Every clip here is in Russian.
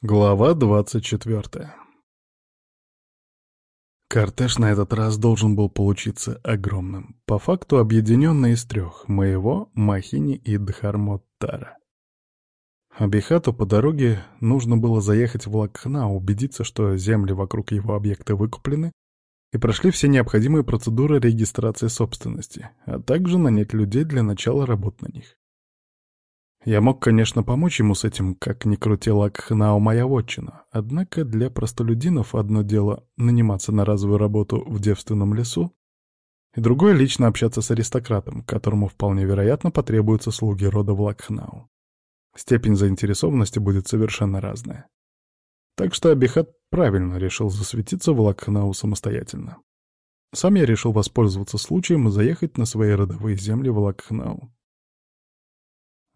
Глава 24 Кортеж на этот раз должен был получиться огромным, по факту объединенный из трех — моего, Махини и Дхармоттара. Абихату по дороге нужно было заехать в Лакхна, убедиться, что земли вокруг его объекта выкуплены, и прошли все необходимые процедуры регистрации собственности, а также нанять людей для начала работ на них. Я мог, конечно, помочь ему с этим, как ни крути Лакхнау моя вотчина. Однако для простолюдинов одно дело — наниматься на разовую работу в девственном лесу, и другое — лично общаться с аристократом, которому вполне вероятно потребуются слуги рода в Лакхнау. Степень заинтересованности будет совершенно разная. Так что Абихат правильно решил засветиться в Лакхнау самостоятельно. Сам я решил воспользоваться случаем и заехать на свои родовые земли в Лакхнау.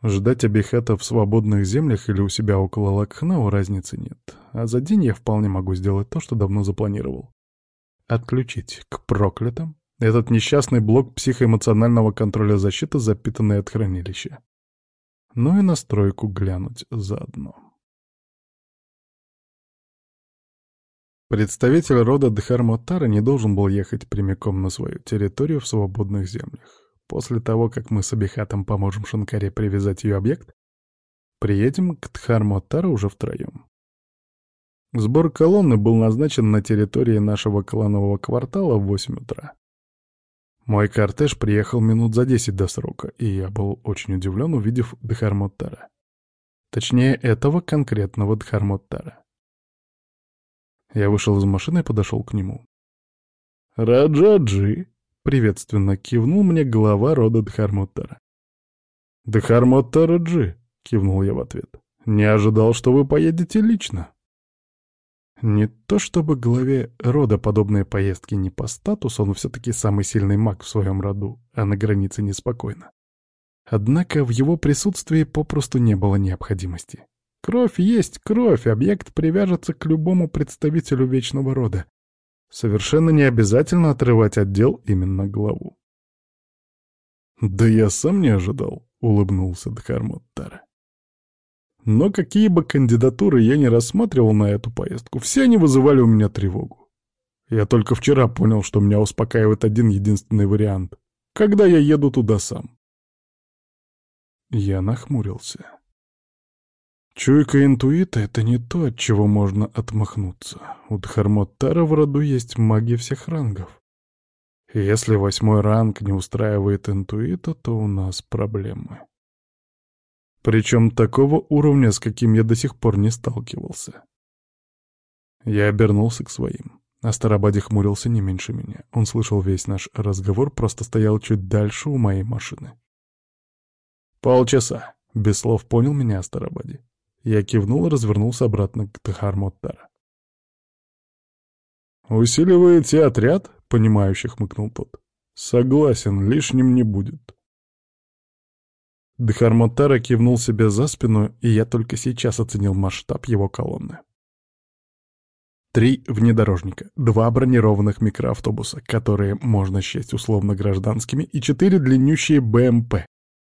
Ждать Абихата в свободных землях или у себя около Лакхнау разницы нет, а за день я вполне могу сделать то, что давно запланировал. Отключить к проклятым этот несчастный блок психоэмоционального контроля защиты, запитанный от хранилища. Ну и настройку глянуть заодно. Представитель рода Дхармотара не должен был ехать прямиком на свою территорию в свободных землях. После того, как мы с Абихатом поможем Шанкаре привязать ее объект, приедем к Дхармотару уже втроем. Сбор колонны был назначен на территории нашего кланового квартала в 8 утра. Мой кортеж приехал минут за 10 до срока, и я был очень удивлен, увидев Дхармотара. Точнее, этого конкретного Дхармотара. Я вышел из машины и подошел к нему. «Раджаджи!» Приветственно кивнул мне глава рода Дхармоттара. «Дхармоттара Джи», — кивнул я в ответ. «Не ожидал, что вы поедете лично». Не то чтобы главе рода подобные поездки не по статусу, он все-таки самый сильный маг в своем роду, а на границе неспокойно. Однако в его присутствии попросту не было необходимости. Кровь есть кровь, объект привяжется к любому представителю вечного рода, Совершенно не обязательно отрывать отдел именно главу. «Да я сам не ожидал», — улыбнулся Дхармоттара. Но какие бы кандидатуры я не рассматривал на эту поездку, все они вызывали у меня тревогу. Я только вчера понял, что меня успокаивает один единственный вариант — когда я еду туда сам. Я нахмурился. Чуйка интуита — это не то, от чего можно отмахнуться. У Дхармоттара в роду есть маги всех рангов. И если восьмой ранг не устраивает интуита, то у нас проблемы. Причем такого уровня, с каким я до сих пор не сталкивался. Я обернулся к своим. Астарабаде хмурился не меньше меня. Он слышал весь наш разговор, просто стоял чуть дальше у моей машины. «Полчаса», — без слов понял меня Астарабаде. Я кивнул и развернулся обратно к Тхармоттара. «Усиливаете отряд?» — понимающе хмыкнул тот. «Согласен, лишним не будет». Дхармоттара кивнул себе за спину, и я только сейчас оценил масштаб его колонны. Три внедорожника, два бронированных микроавтобуса, которые можно счесть условно гражданскими, и четыре длиннющие БМП,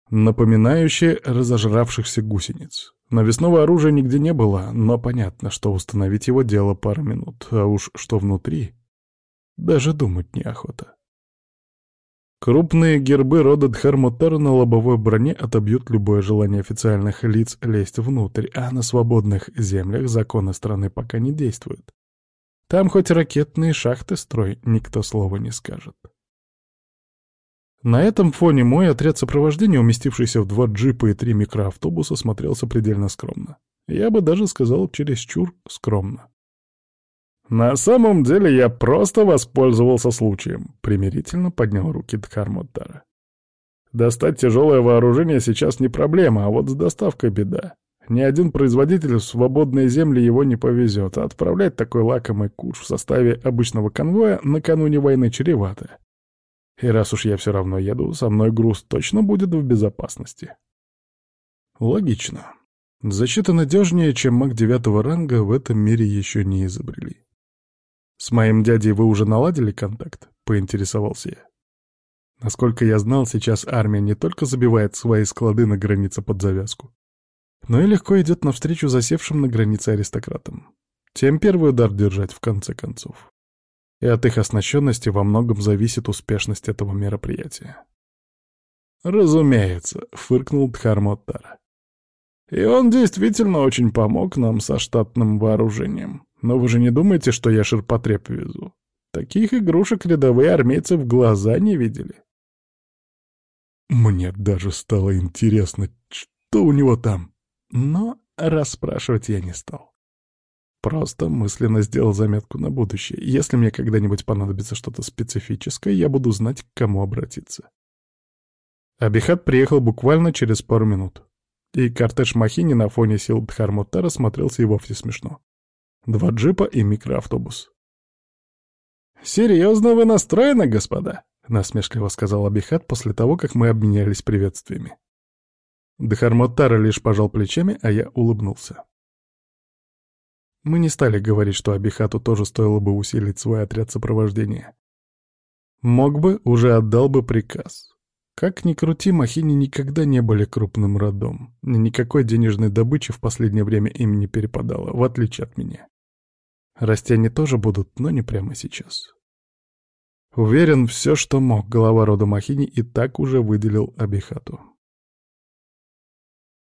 напоминающие разожравшихся гусениц. Навесного оружия нигде не было, но понятно, что установить его дело пара минут, а уж что внутри, даже думать неохота. Крупные гербы рода Дхармотара на лобовой броне отобьют любое желание официальных лиц лезть внутрь, а на свободных землях законы страны пока не действуют. Там хоть ракетные шахты строй, никто слова не скажет. На этом фоне мой отряд сопровождения, уместившийся в два джипа и три микроавтобуса, смотрелся предельно скромно. Я бы даже сказал, чересчур скромно. «На самом деле я просто воспользовался случаем», — примирительно поднял руки Дхармоттара. «Достать тяжелое вооружение сейчас не проблема, а вот с доставкой беда. Ни один производитель в свободные земли его не повезет, а отправлять такой лакомый куш в составе обычного конвоя накануне войны чревато. И раз уж я все равно еду, со мной груз точно будет в безопасности. Логично. Защита надежнее, чем маг девятого ранга, в этом мире еще не изобрели. «С моим дядей вы уже наладили контакт?» — поинтересовался я. Насколько я знал, сейчас армия не только забивает свои склады на границе под завязку, но и легко идет навстречу засевшим на границе аристократам. Тем первый удар держать в конце концов. И от их оснащенности во многом зависит успешность этого мероприятия. «Разумеется», — фыркнул Дхармоттара. «И он действительно очень помог нам со штатным вооружением. Но вы же не думаете, что я ширпотреб везу? Таких игрушек рядовые армейцы в глаза не видели». Мне даже стало интересно, что у него там. Но расспрашивать я не стал. Просто мысленно сделал заметку на будущее. Если мне когда-нибудь понадобится что-то специфическое, я буду знать, к кому обратиться. Абихат приехал буквально через пару минут. И кортеж Махини на фоне сил Дхармутара смотрелся и вовсе смешно. Два джипа и микроавтобус. «Серьезно вы настроены, господа?» — насмешливо сказал Абихат после того, как мы обменялись приветствиями. Дхармоттара лишь пожал плечами, а я улыбнулся. Мы не стали говорить, что Абихату тоже стоило бы усилить свой отряд сопровождения. Мог бы, уже отдал бы приказ. Как ни крути, Махини никогда не были крупным родом. Никакой денежной добычи в последнее время им не перепадало, в отличие от меня. Расти они тоже будут, но не прямо сейчас. Уверен, все, что мог, глава рода Махини и так уже выделил Абихату.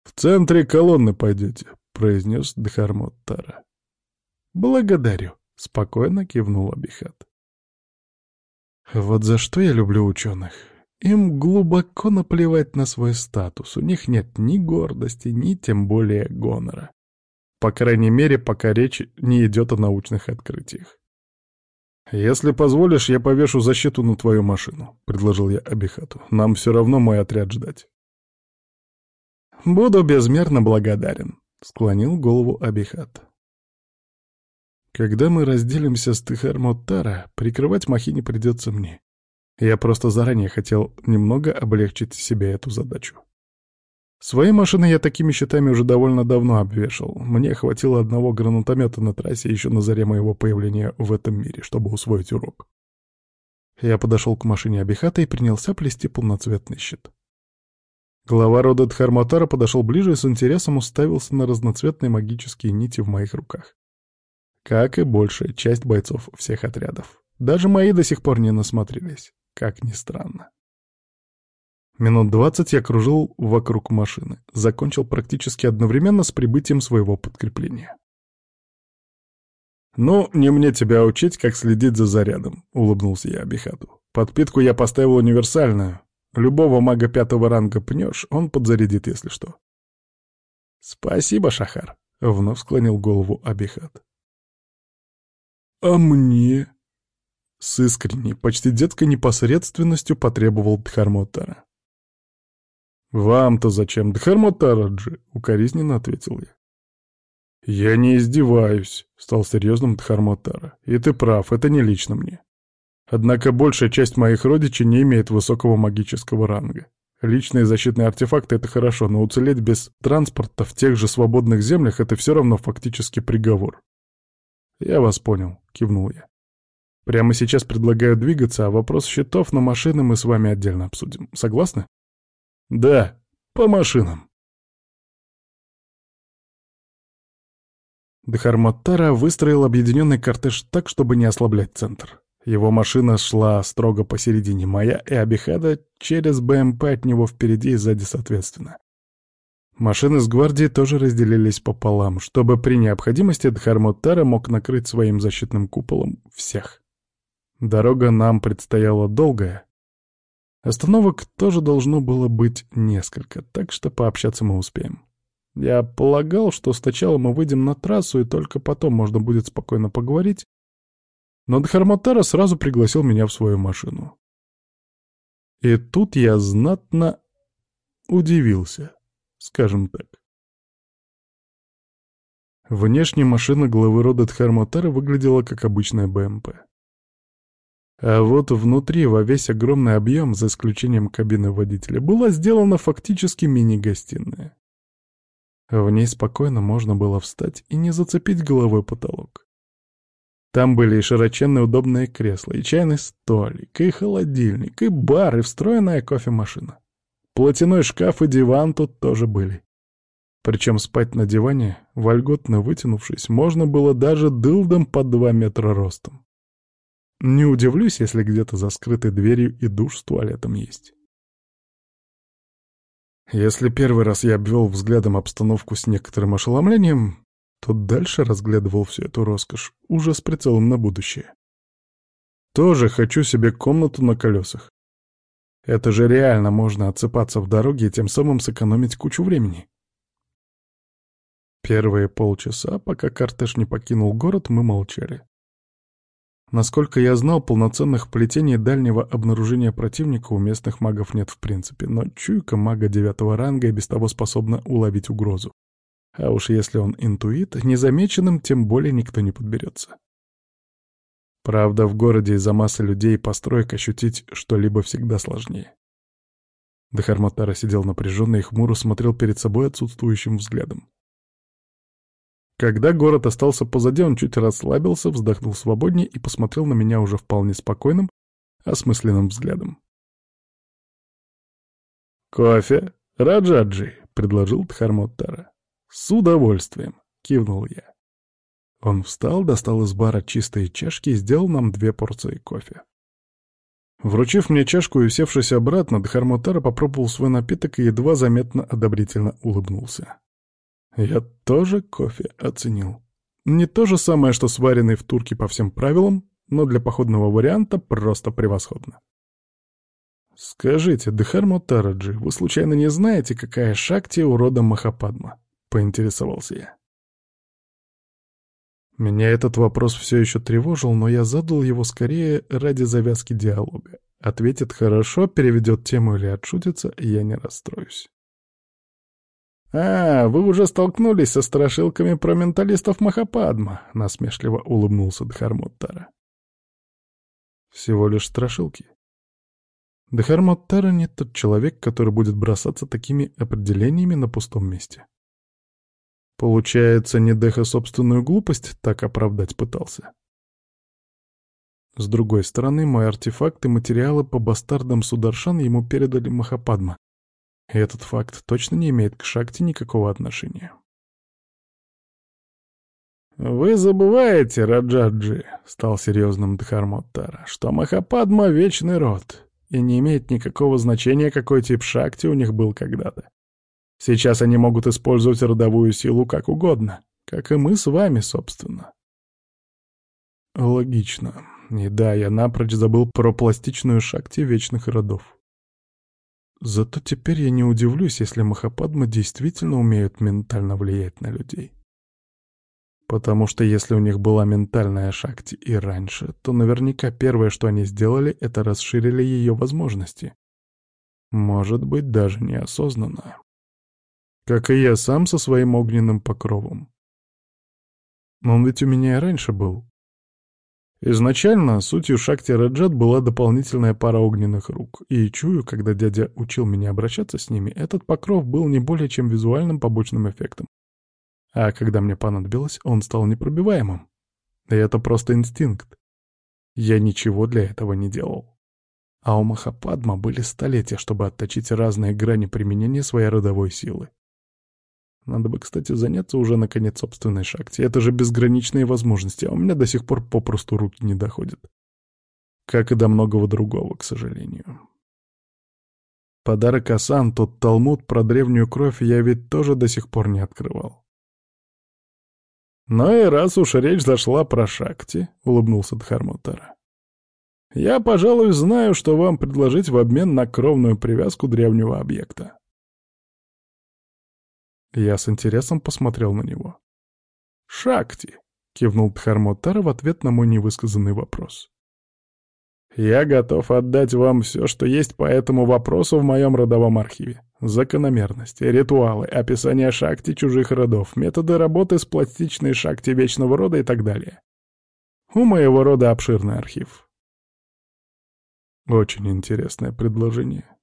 «В центре колонны пойдете», — произнес Дхармот Тара. «Благодарю», — спокойно кивнул Абихат. «Вот за что я люблю ученых. Им глубоко наплевать на свой статус, у них нет ни гордости, ни тем более гонора. По крайней мере, пока речь не идет о научных открытиях. «Если позволишь, я повешу защиту на твою машину», — предложил я Абихату. «Нам все равно мой отряд ждать». «Буду безмерно благодарен», — склонил голову Абихат. «Когда мы разделимся с Тихармоттара, прикрывать Махини придется мне. Я просто заранее хотел немного облегчить себе эту задачу. Свои машины я такими щитами уже довольно давно обвешал. Мне хватило одного гранатомета на трассе еще на заре моего появления в этом мире, чтобы усвоить урок. Я подошел к машине Абихата и принялся плести полноцветный щит. Глава рода Дхарматара подошел ближе и с интересом уставился на разноцветные магические нити в моих руках. Как и большая часть бойцов всех отрядов. Даже мои до сих пор не насмотрелись как ни странно. Минут двадцать я кружил вокруг машины, закончил практически одновременно с прибытием своего подкрепления. «Ну, не мне тебя учить, как следить за зарядом», — улыбнулся я Абихату. «Подпитку я поставил универсальную. Любого мага пятого ранга пнешь, он подзарядит, если что». «Спасибо, Шахар», — вновь склонил голову Абихат. «А мне?» С искренней, почти детской непосредственностью потребовал Дхармотара. «Вам-то зачем, Дхармотараджи?» — укоризненно ответил я. «Я не издеваюсь», — стал серьезным Дхармотара. «И ты прав, это не лично мне. Однако большая часть моих родичей не имеет высокого магического ранга. Личные защитные артефакты — это хорошо, но уцелеть без транспорта в тех же свободных землях — это все равно фактически приговор». «Я вас понял», — кивнул я. Прямо сейчас предлагаю двигаться, а вопрос счетов на машины мы с вами отдельно обсудим. Согласны? Да, по машинам. Дхарматтара выстроил объединенный кортеж так, чтобы не ослаблять центр. Его машина шла строго посередине, моя и Абихада через БМП от него впереди и сзади соответственно. Машины с гвардией тоже разделились пополам, чтобы при необходимости Дхармоттара мог накрыть своим защитным куполом всех. Дорога нам предстояла долгая. Остановок тоже должно было быть несколько, так что пообщаться мы успеем. Я полагал, что сначала мы выйдем на трассу, и только потом можно будет спокойно поговорить, но Дхарматара сразу пригласил меня в свою машину. И тут я знатно удивился, скажем так. Внешне машина главы рода Дхарматара выглядела как обычная БМП. А вот внутри, во весь огромный объем, за исключением кабины водителя, была сделана фактически мини-гостиная. В ней спокойно можно было встать и не зацепить головой потолок. Там были и широченные удобные кресла, и чайный столик, и холодильник, и бар, и встроенная кофемашина. Платяной шкаф и диван тут тоже были. Причем спать на диване, вольготно вытянувшись, можно было даже дылдом по два метра ростом. Не удивлюсь, если где-то за скрытой дверью и душ с туалетом есть. Если первый раз я обвел взглядом обстановку с некоторым ошеломлением, то дальше разглядывал всю эту роскошь, уже с прицелом на будущее. Тоже хочу себе комнату на колесах. Это же реально можно отсыпаться в дороге и тем самым сэкономить кучу времени. Первые полчаса, пока кортеж не покинул город, мы молчали. Насколько я знал, полноценных плетений дальнего обнаружения противника у местных магов нет в принципе, но чуйка мага девятого ранга и без того способна уловить угрозу. А уж если он интуит, незамеченным тем более никто не подберется. Правда, в городе из-за массы людей и построек ощутить что-либо всегда сложнее. Дахарматара сидел напряженно и хмуро смотрел перед собой отсутствующим взглядом. Когда город остался позади, он чуть расслабился, вздохнул свободнее и посмотрел на меня уже вполне спокойным, осмысленным взглядом. «Кофе? Раджаджи!» — предложил Дхармоттара. «С удовольствием!» — кивнул я. Он встал, достал из бара чистые чашки и сделал нам две порции кофе. Вручив мне чашку и усевшись обратно, Дхармотара попробовал свой напиток и едва заметно одобрительно улыбнулся. Я тоже кофе оценил. Не то же самое, что сваренный в турке по всем правилам, но для походного варианта просто превосходно. «Скажите, Дхармо Тараджи, вы случайно не знаете, какая шакти у рода Махападма?» — поинтересовался я. Меня этот вопрос все еще тревожил, но я задал его скорее ради завязки диалога. Ответит хорошо, переведет тему или отшутится, я не расстроюсь. «А, вы уже столкнулись со страшилками про менталистов Махападма», — насмешливо улыбнулся Дхармоттара. «Всего лишь страшилки». Дхармоттара не тот человек, который будет бросаться такими определениями на пустом месте. Получается, не Деха собственную глупость так оправдать пытался. С другой стороны, мой артефакт и материалы по бастардам Сударшан ему передали Махападма, и этот факт точно не имеет к Шакти никакого отношения. «Вы забываете, Раджаджи», — стал серьезным Дхармоттара, «что Махападма — вечный род, и не имеет никакого значения, какой тип Шакти у них был когда-то. Сейчас они могут использовать родовую силу как угодно, как и мы с вами, собственно». Логично. И да, я напрочь забыл про пластичную Шакти вечных родов. Зато теперь я не удивлюсь, если Махападма действительно умеют ментально влиять на людей. Потому что если у них была ментальная шакти и раньше, то наверняка первое, что они сделали, это расширили ее возможности. Может быть, даже неосознанно. Как и я сам со своим огненным покровом. Но он ведь у меня и раньше был. Изначально сутью Шакти Раджат была дополнительная пара огненных рук, и чую, когда дядя учил меня обращаться с ними, этот покров был не более чем визуальным побочным эффектом. А когда мне понадобилось, он стал непробиваемым. И это просто инстинкт. Я ничего для этого не делал. А у Махападма были столетия, чтобы отточить разные грани применения своей родовой силы. Надо бы, кстати, заняться уже, наконец, собственной шахте. Это же безграничные возможности, а у меня до сих пор попросту руки не доходят. Как и до многого другого, к сожалению. Подарок Асан, тот талмуд про древнюю кровь, я ведь тоже до сих пор не открывал. «Ну и раз уж речь зашла про Шакти», — улыбнулся Дхармутара. «Я, пожалуй, знаю, что вам предложить в обмен на кровную привязку древнего объекта. Я с интересом посмотрел на него. «Шакти!» — кивнул Дхармотара в ответ на мой невысказанный вопрос. «Я готов отдать вам все, что есть по этому вопросу в моем родовом архиве. Закономерности, ритуалы, описание шакти чужих родов, методы работы с пластичной шакти вечного рода и так далее. У моего рода обширный архив». Очень интересное предложение.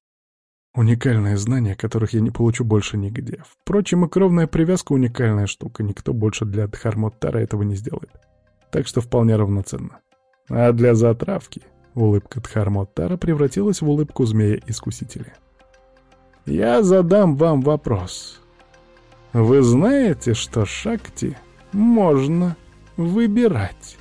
Уникальные знания, которых я не получу больше нигде. Впрочем, и кровная привязка — уникальная штука, никто больше для Дхармоттара этого не сделает. Так что вполне равноценно. А для затравки улыбка Дхармоттара превратилась в улыбку змея-искусителя. «Я задам вам вопрос. Вы знаете, что Шакти можно выбирать.